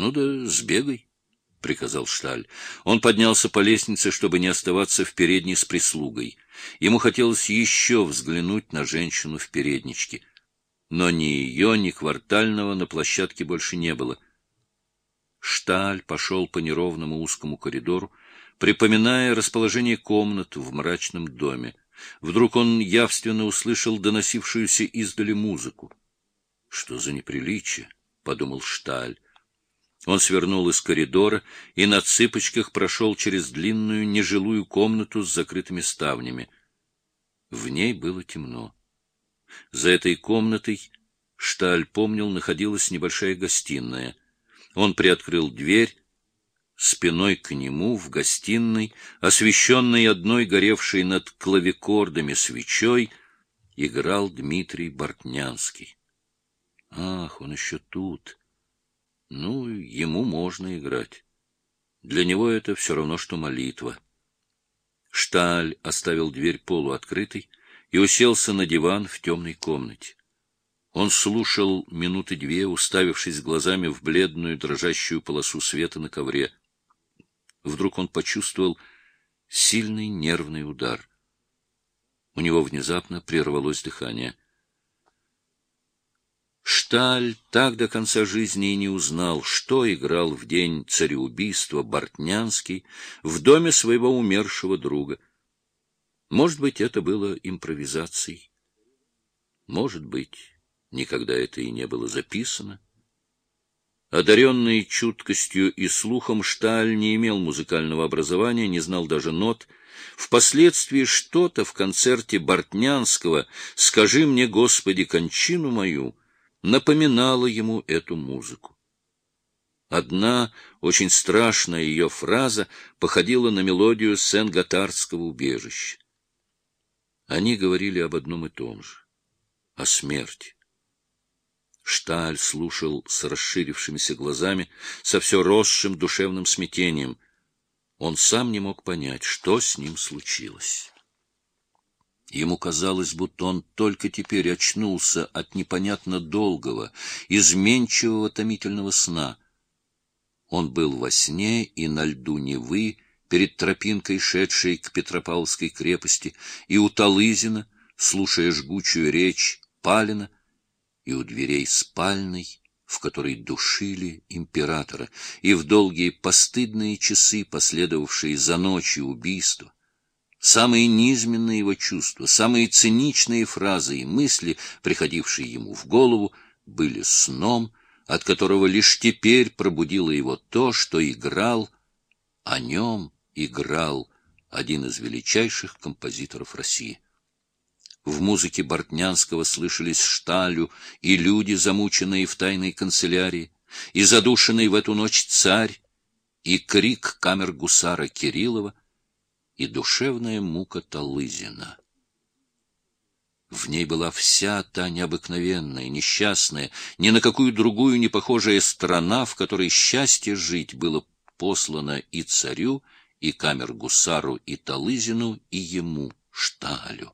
Ну да сбегай, — приказал Шталь. Он поднялся по лестнице, чтобы не оставаться в передней с прислугой. Ему хотелось еще взглянуть на женщину в передничке. Но ни ее, ни квартального на площадке больше не было. Шталь пошел по неровному узкому коридору, припоминая расположение комнат в мрачном доме. Вдруг он явственно услышал доносившуюся издали музыку. — Что за неприличие? — подумал Шталь. Он свернул из коридора и на цыпочках прошел через длинную нежилую комнату с закрытыми ставнями. В ней было темно. За этой комнатой, Шталь помнил, находилась небольшая гостиная. Он приоткрыл дверь. Спиной к нему в гостиной, освещенной одной горевшей над клавикордами свечой, играл Дмитрий Бортнянский. Ах, он еще тут! Ну, ему можно играть. Для него это все равно, что молитва. Шталь оставил дверь полуоткрытой и уселся на диван в темной комнате. Он слушал минуты две, уставившись глазами в бледную дрожащую полосу света на ковре. Вдруг он почувствовал сильный нервный удар. У него внезапно прервалось дыхание. Шталь так до конца жизни и не узнал, что играл в день цареубийства Бортнянский в доме своего умершего друга. Может быть, это было импровизацией. Может быть, никогда это и не было записано. Одаренный чуткостью и слухом, Шталь не имел музыкального образования, не знал даже нот. Впоследствии что-то в концерте Бортнянского «Скажи мне, Господи, кончину мою» напоминала ему эту музыку. Одна очень страшная ее фраза походила на мелодию Сен-Готардского убежища. Они говорили об одном и том же — о смерти. Шталь слушал с расширившимися глазами, со все росшим душевным смятением. Он сам не мог понять, что с ним случилось. Ему казалось, будто он только теперь очнулся от непонятно долгого, изменчивого томительного сна. Он был во сне и на льду Невы, перед тропинкой, шедшей к Петропавловской крепости, и у Талызина, слушая жгучую речь Палина, и у дверей спальной, в которой душили императора, и в долгие постыдные часы, последовавшие за ночью убийства. Самые низменные его чувства, самые циничные фразы и мысли, приходившие ему в голову, были сном, от которого лишь теперь пробудило его то, что играл, о нем играл один из величайших композиторов России. В музыке Бортнянского слышались шталю и люди, замученные в тайной канцелярии, и задушенный в эту ночь царь, и крик камер гусара Кириллова, и душевная мука Талызина. В ней была вся та необыкновенная, несчастная, ни на какую другую не похожая страна, в которой счастье жить было послано и царю, и камер-гусару, и Талызину, и ему, Шталю.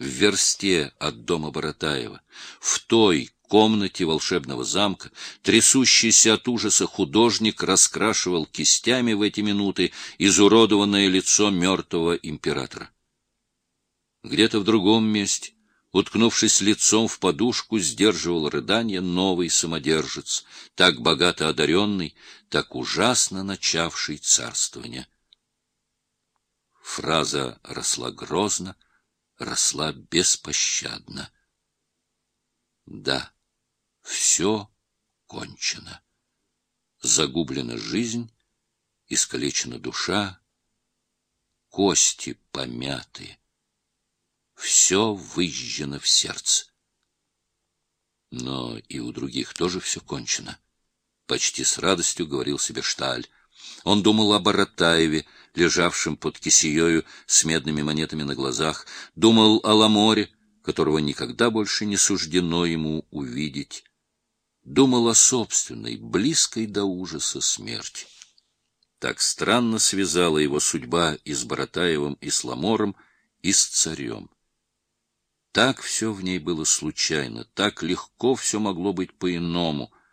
В версте от дома Боротаева, в той комнате волшебного замка трясущийся от ужаса художник раскрашивал кистями в эти минуты изуродованное лицо мертвого императора. Где-то в другом месте, уткнувшись лицом в подушку, сдерживал рыдание новый самодержец, так богато одаренный, так ужасно начавший царствование. Фраза росла грозно, росла беспощадно. Да, все кончено. Загублена жизнь, искалечена душа, кости помяты. Все выжжено в сердце. Но и у других тоже все кончено. Почти с радостью говорил себе Шталь. Он думал о Баратаеве, лежавшем под кисеёю с медными монетами на глазах, думал о Ламоре, которого никогда больше не суждено ему увидеть, думал о собственной, близкой до ужаса смерти. Так странно связала его судьба и с Боротаевым, и с Ламором, и с царем. Так все в ней было случайно, так легко все могло быть по-иному —